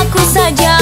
aku saja.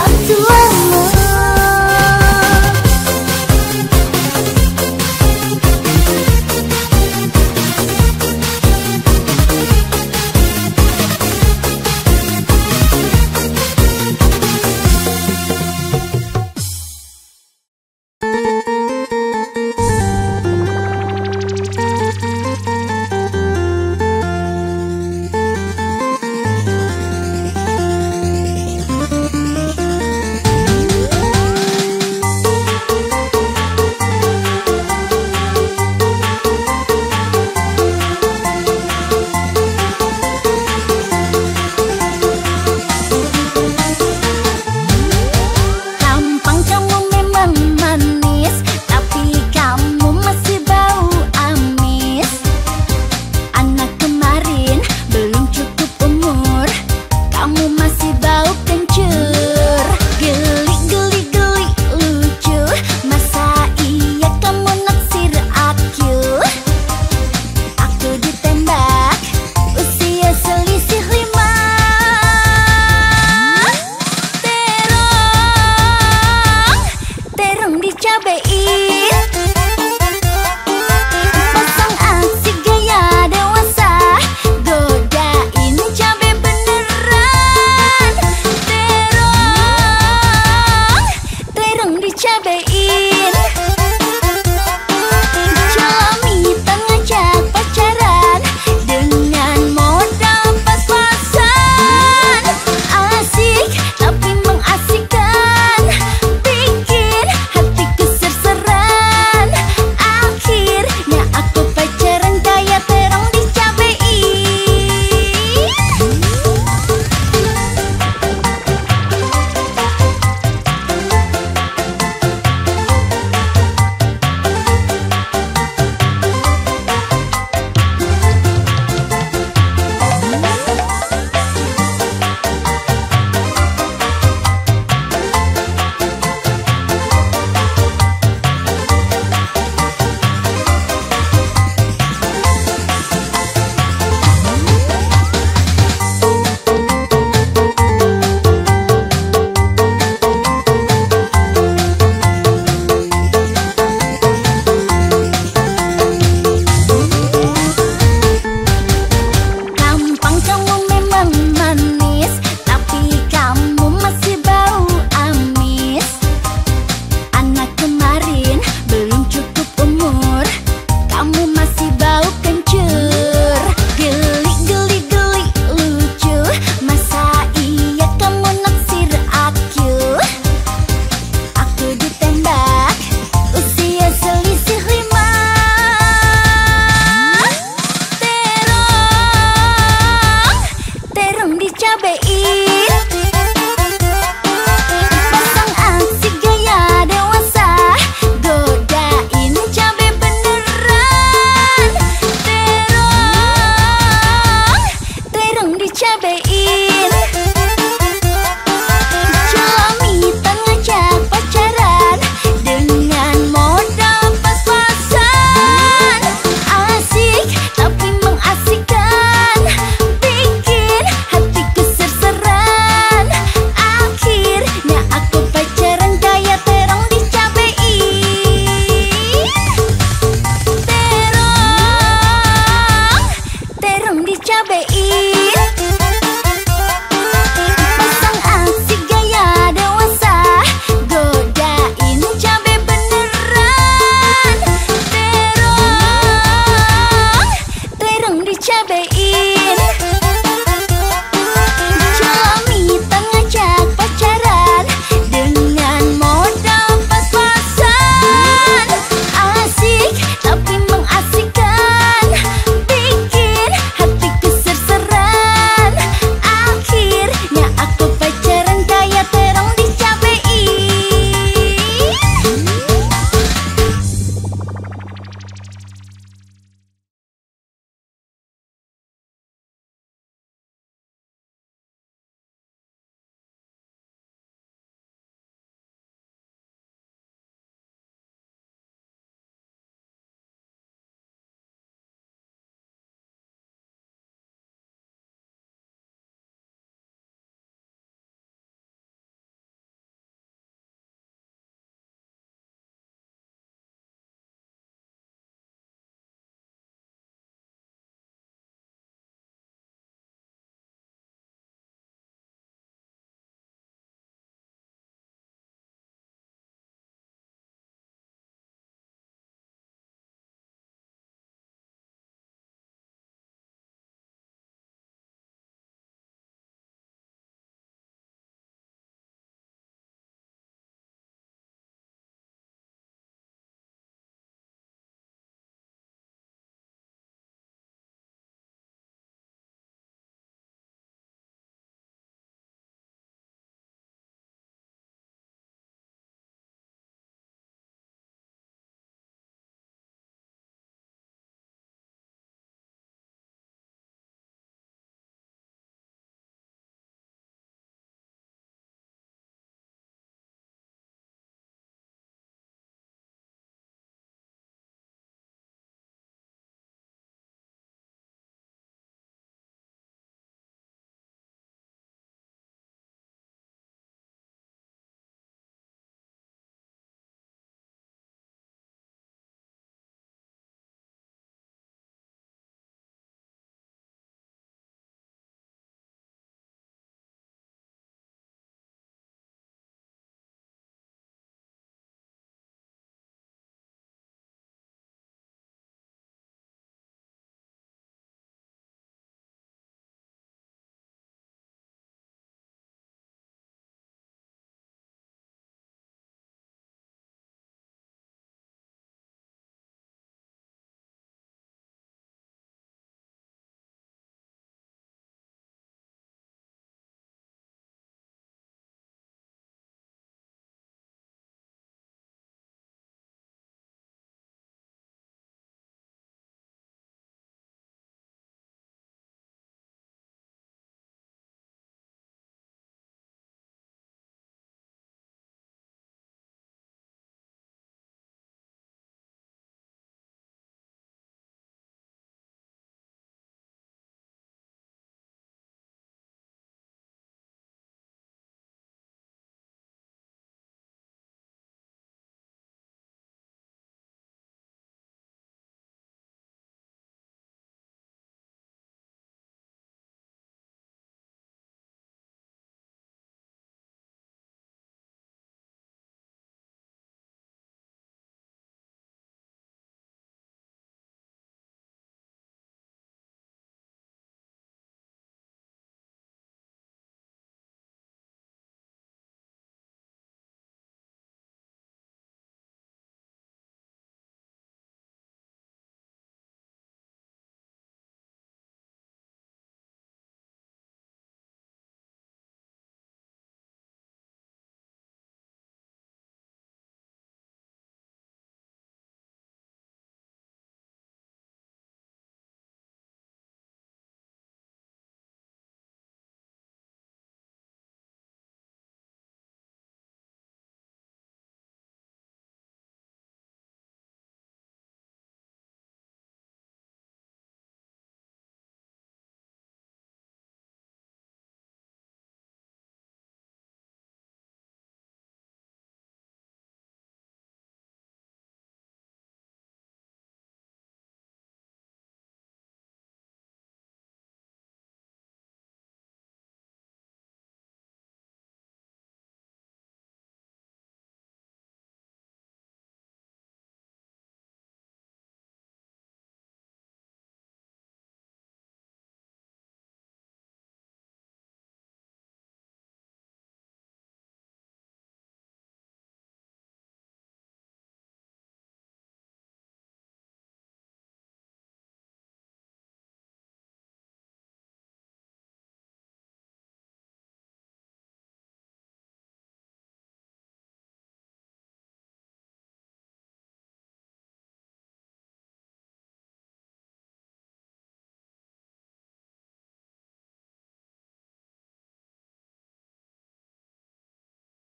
up to us. Baby.